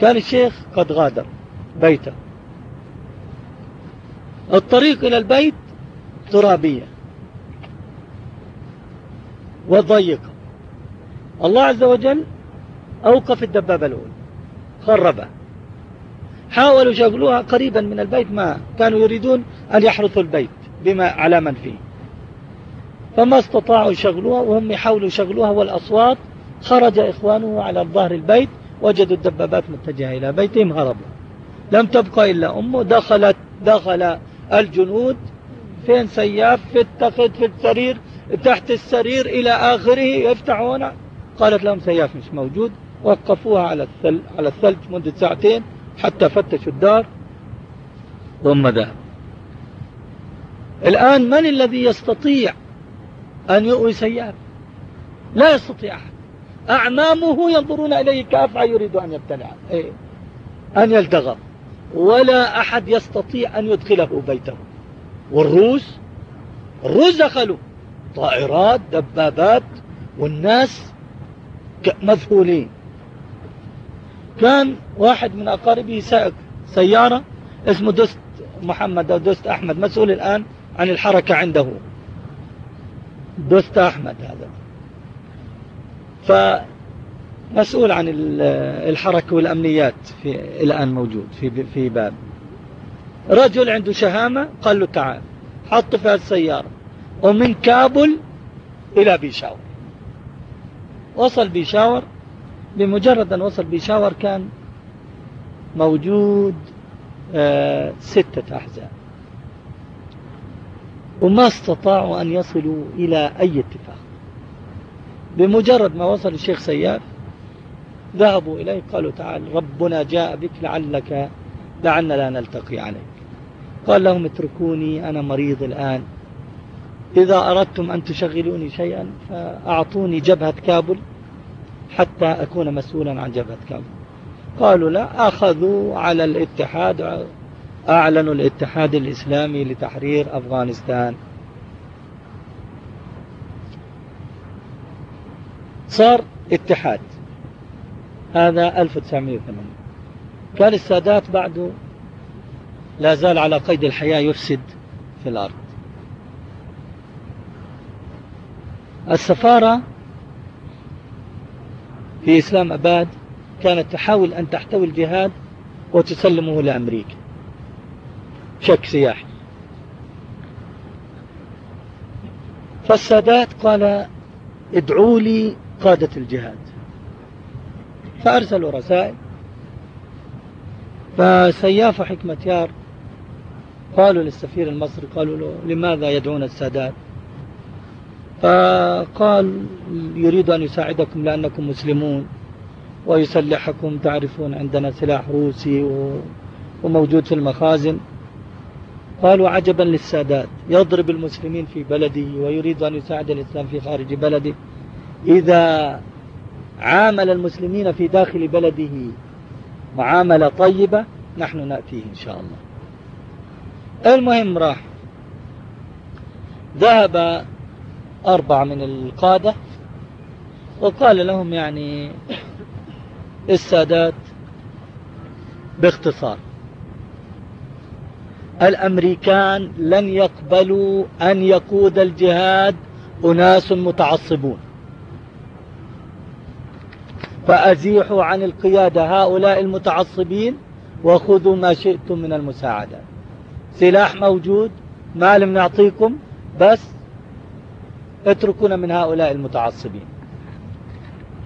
كان الشيخ قد غادر بيته. الطريق إلى البيت ترابية وضيقة. الله عز وجل أوقف الدبابة الأولى خربها. حاولوا شغلوها قريبا من البيت ما كانوا يريدون أن يحرثوا البيت بما على من فيه. فما استطاعوا يشغلوها وهم يحاولوا يشغلوها والأصوات خرج إخوانه على ظهر البيت وجدوا الدبابات متجهة إلى بيتهم هربوا. لم تبقى إلا أمه دخلت دخل الجنود فين سياف في التخت في السرير تحت السرير إلى آخره يفتحون. قالت لهم سياف مش موجود. وقفوها على الثلج, على الثلج مدة ساعتين حتى فتشوا الدار. ثم ذهب. الآن من الذي يستطيع أن يؤوي سياف؟ لا يستطيع أحد. أعمامه ينظرون إليه كأفعى يريد أن يبتلع. إيه؟ أن يلتغم ولا أحد يستطيع أن يدخله بيته. والروس الروس دخلوا. طائرات دبابات والناس مذهولين. كان واحد من أقاربه سائق سيارة اسمه دوست محمد أو دوست أحمد مسؤول الآن عن الحركة عنده. دوست أحمد هذا. فمسؤول عن الحركة والأمنيات في الآن موجود في في باب. رجل عنده شهامة قال له تعال حط في السيارة. ومن كابل إلى بيشاور. وصل بيشاور بمجرد أن وصل بيشاور كان موجود آه ستة أحزاب. وما استطاعوا أن يصلوا إلى أي اتفاق. بمجرد ما وصل الشيخ سياف ذهبوا إليه قالوا تعال ربنا جاء بك لعلك لعلنا لا نلتقي عليك. قال لهم اتركوني أنا مريض الآن. إذا أردتم أن تشغلوني شيئا فأعطوني جبهة كابل حتى أكون مسؤولا عن جبهة كابل. قالوا لا أخذوا على الاتحاد أعلنوا الاتحاد الإسلامي لتحرير أفغانستان. صار اتحاد. هذا 1980 كان السادات بعده لا زال على قيد الحياة يفسد في الأرض. السفارة في إسلام أباد كانت تحاول أن تحتوي الجهاد وتسلمه لأمريكا شك سياحي. فالسادات قال ادعوا لي قادة الجهاد. فأرسلوا رسائل. فسياف حكمة يار قالوا للسفير المصري قالوا له لماذا يدعون السادات؟ فقال يريد أن يساعدكم لأنكم مسلمون ويسلحكم تعرفون عندنا سلاح روسي وموجود في المخازن. قالوا عجبا للسادات يضرب المسلمين في بلده ويريد أن يساعد الإسلام في خارج بلده. إذا عامل المسلمين في داخل بلده معاملة طيبة نحن نأتيه إن شاء الله. المهم راح. ذهب أربعة من القادة وقال لهم يعني السادات باختصار. الأمريكان لن يقبلوا أن يقود الجهاد أناس متعصبون. فأزيحوا عن القيادة هؤلاء المتعصبين وخذوا ما شئتم من المساعدات سلاح موجود مال نعطيكم بس اتركونا من هؤلاء المتعصبين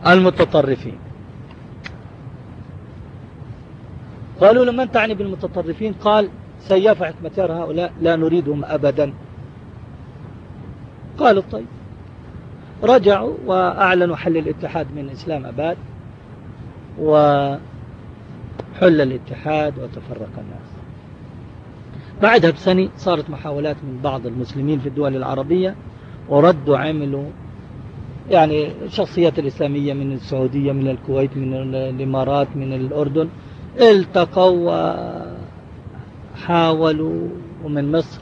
المتطرفين. قالوا له من تعني بالمتطرفين؟ قال سياف حكمتير هؤلاء لا نريدهم أبدا. قالوا طيب. رجعوا وأعلنوا حل الاتحاد من إسلام أباد. وحل الاتحاد وتفرق الناس. بعدها بسنة صارت محاولات من بعض المسلمين في الدول العربية وردوا عملوا يعني الشخصيات الإسلامية من السعودية من الكويت من الإمارات من الأردن التقوا وحاولوا ومن مصر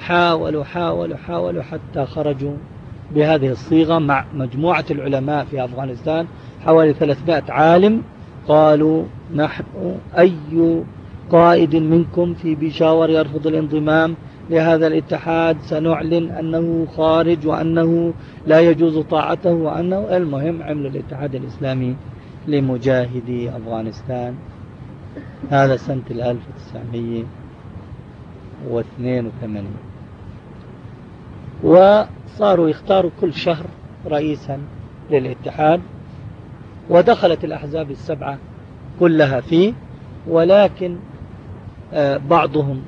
حاولوا حاولوا حاولوا حتى خرجوا بهذه الصيغة مع مجموعة العلماء في أفغانستان حوالي 300 عالم قالوا نحن أي قائد منكم في بيشاور يرفض الانضمام لهذا الاتحاد سنعلن أنه خارج وأنه لا يجوز طاعته وأنه المهم عمل الاتحاد الإسلامي لمجاهدي أفغانستان. هذا سنة 1982 وصاروا يختاروا كل شهر رئيسا للاتحاد. ودخلت الأحزاب السبعة كلها فيه ولكن آه، بعضهم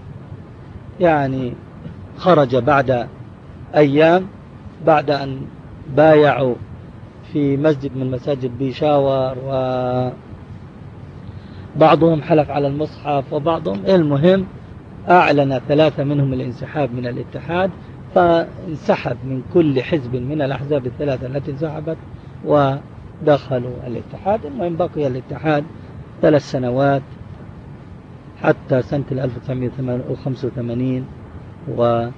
يعني خرج بعد أيام بعد أن بايعوا في مسجد من مساجد بيشاور وبعضهم حلف على المصحف وبعضهم المهم أعلن ثلاثة منهم الانسحاب من الاتحاد فانسحب من كل حزب من الأحزاب الثلاثة التي انسحبت ودخلوا الاتحاد. المهم بقي الاتحاد ثلاث سنوات حتى سنة 1985 وحل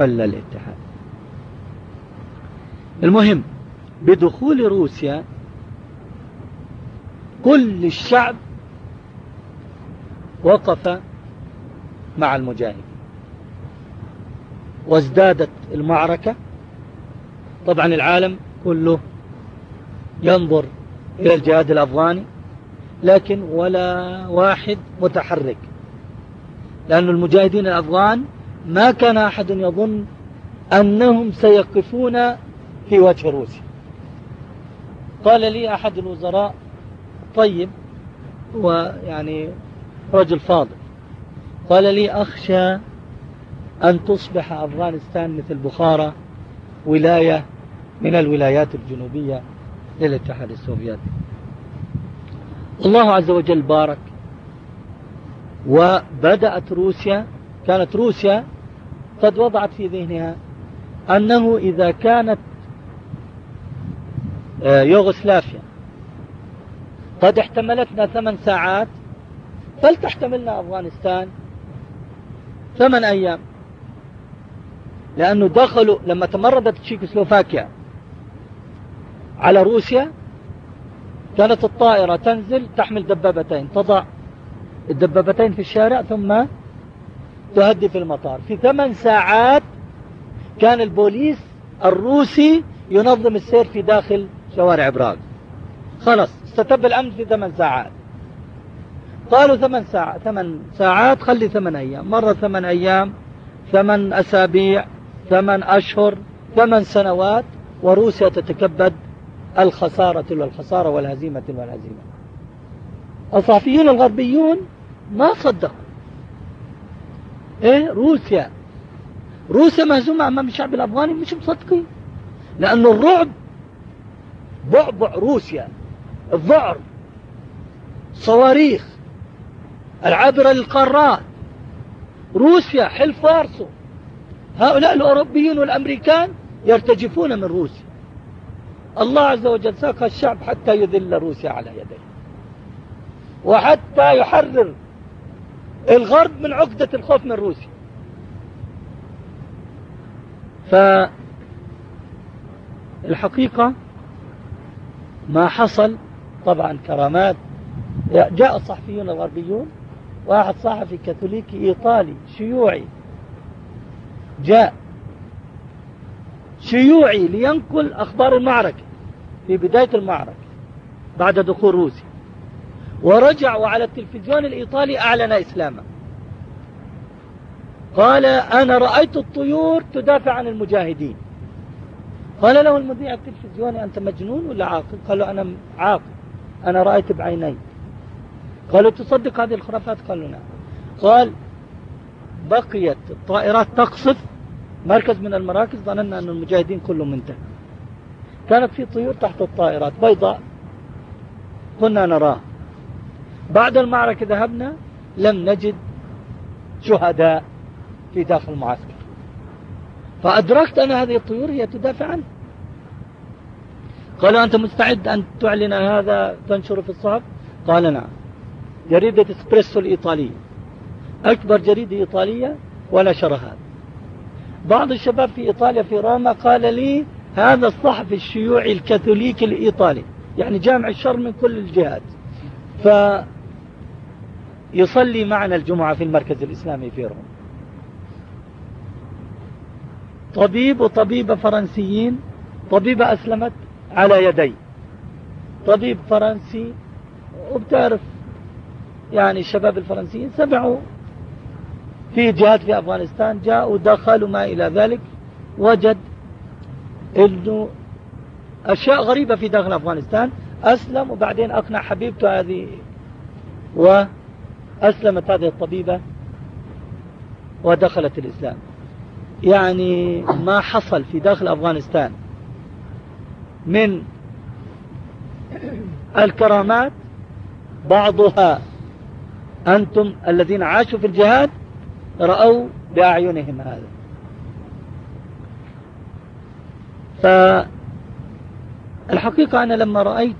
الاتحاد. المهم بدخول روسيا كل الشعب وقف مع المجاهدين وازدادت المعركة. طبعا العالم كله ينظر إلى الجهاد الأفغاني لكن ولا واحد متحرك. لأن المجاهدين الأفغان ما كان أحد يظن أنهم سيقفون في وجه روسيا. قال لي أحد الوزراء طيب. ويعني رجل فاضل. قال لي أخشى أن تصبح أفغانستان مثل بخارى ولاية من الولايات الجنوبية للاتحاد السوفيتي. الله عز وجل بارك. وبدأت روسيا كانت روسيا قد وضعت في ذهنها أنه إذا كانت آه، يوغوسلافيا قد احتملتنا ثمان ساعات فلتحتملنا أفغانستان ثمان أيام. لأنه دخلوا لما تمردت تشيكوسلوفاكيا على روسيا كانت الطائرة تنزل تحمل دبابتين تضع الدبابتين في الشارع ثم تهدي في المطار. في ثمان ساعات كان البوليس الروسي ينظم السير في داخل شوارع براغ. خلص استتب الأمن في ثمان ساعات. قالوا ثمان ساعات ثمان ساعات خلي ثمان أيام. مرة ثمان أيام ثمان أسابيع ثمان أشهر ثمان سنوات وروسيا تتكبد الخسارة والخسارة والهزيمة والهزيمة. الصحفيون الغربيون ما صدقوا. إيه؟ روسيا. روسيا مهزومة أمام الشعب الأفغاني مش مصدقين. لأنه الرعب بعبع روسيا الذعر صواريخ العابرة للقارات. روسيا حلف فارسو هؤلاء الأوروبيين والأمريكان يرتجفون من روسيا. الله عز وجل ساق الشعب حتى يذل روسيا على يديه. وحتى يحرر الغرب من عقدة الخوف من روسيا. فالحقيقة ما حصل طبعا كرامات جاء الصحفيون الغربيون واحد صحفي كاثوليكي إيطالي شيوعي جاء شيوعي لينقل أخبار المعركة في بداية المعركة بعد دخول روسيا. ورجع وعلى التلفزيون الإيطالي أعلن إسلامه. قال أنا رأيت الطيور تدافع عن المجاهدين. قال له المذيع التلفزيوني أنت مجنون ولا عاقل؟ قال له أنا عاقل. أنا رأيت بعيني قالوا تصدق هذه الخرافات؟ قالوا نعم. قال بقيت الطائرات تقصف مركز من المراكز ظننا أن المجاهدين كلهم انتهى كانت في طيور تحت الطائرات بيضاء كنا نراها بعد المعركة ذهبنا لم نجد شهداء في داخل المعسكر فأدركت أن هذه الطيور هي تدافع عنه. قالوا أنت مستعد أن تعلن هذا تنشره في الصحف؟ قال نعم. جريدة إسبريسو الإيطالية. أكبر جريدة إيطالية ونشر هذا بعض الشباب في إيطاليا في روما قال لي هذا الصحفي الشيوعي الكاثوليكي الإيطالي يعني جامع الشر من كل الجهات. فيصلي معنا الجمعة في المركز الإسلامي في روما. طبيب وطبيبة فرنسيين طبيبة أسلمت على يدي. طبيب فرنسي وبتعرف يعني الشباب الفرنسيين سمعوا في جهات في أفغانستان جاءوا دخلوا ما إلى ذلك. وجد إنه أشياء غريبة في داخل أفغانستان. أسلم وبعدين أقنع حبيبته هذه. وأسلمت هذه الطبيبة ودخلت الإسلام. يعني ما حصل في داخل أفغانستان من الكرامات بعضها أنتم الذين عاشوا في الجهاد رأوا بأعينهم هذا. فالحقيقة أنا لما رأيت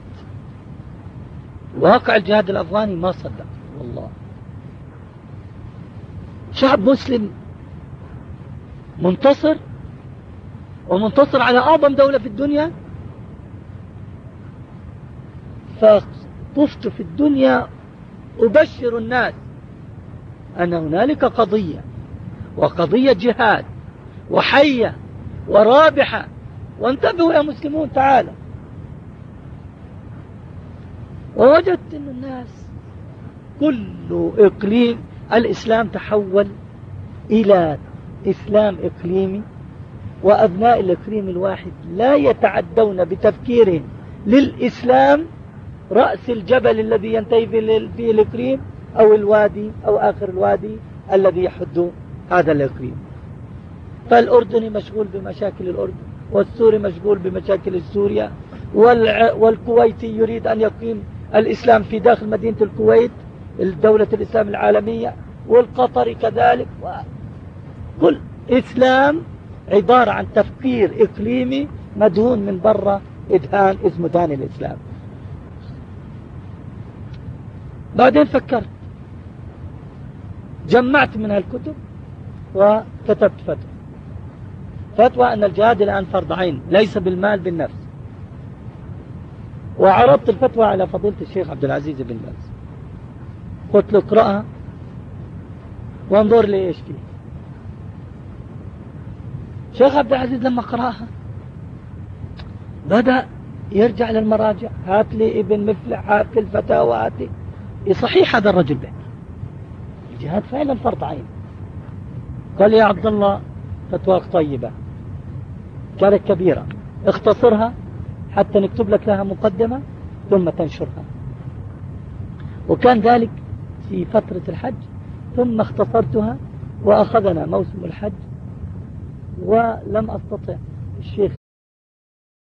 واقع الجهاد الأفغاني ما صدق والله. شعب مسلم منتصر ومنتصر على أعظم دولة في الدنيا. فطفت في الدنيا أبشر الناس أن هنالك قضية وقضية جهاد وحية ورابحة. وانتبهوا يا مسلمون تعالوا. ووجدت أن الناس كل إقليم الإسلام تحول إلى إسلام إقليمي وأبناء الإقليم الواحد لا يتعدون بتفكيرهم للإسلام رأس الجبل الذي ينتهي فيه الإقليم. أو الوادي أو آخر الوادي الذي يحد هذا الإقليم. فالأردني مشغول بمشاكل الأردن والسوري مشغول بمشاكل سوريا والكويتي يريد أن يقيم الإسلام في داخل مدينة الكويت الدولة الإسلام العالمية والقطري كذلك كل إسلام عبارة عن تفكير إقليمي مدهون من برا إدهان إسمه داني الإسلام. بعدين فكرت جمعت من هالكتب وكتبت فتوى. فتوى أن الجهاد الآن فرض عين ليس بالمال بالنفس. وعرضت الفتوى على فضيلة الشيخ عبد العزيز بن باز. قلت له اقرأها وانظر لي إيش فيه. شيخ عبد العزيز لما قرأها بدأ يرجع للمراجع. هات لي ابن مفلح هات لي الفتاوى هات لي. صحيح هذا الرجل بيت الجهاد فعلا فرض عين. قال يا عبد الله فتواك طيبة. كانت كبيرة. اختصرها حتى نكتب لك لها مقدمة ثم تنشرها. وكان ذلك في فترة الحج ثم اختصرتها وأخذنا موسم الحج ولم أستطع الشيخ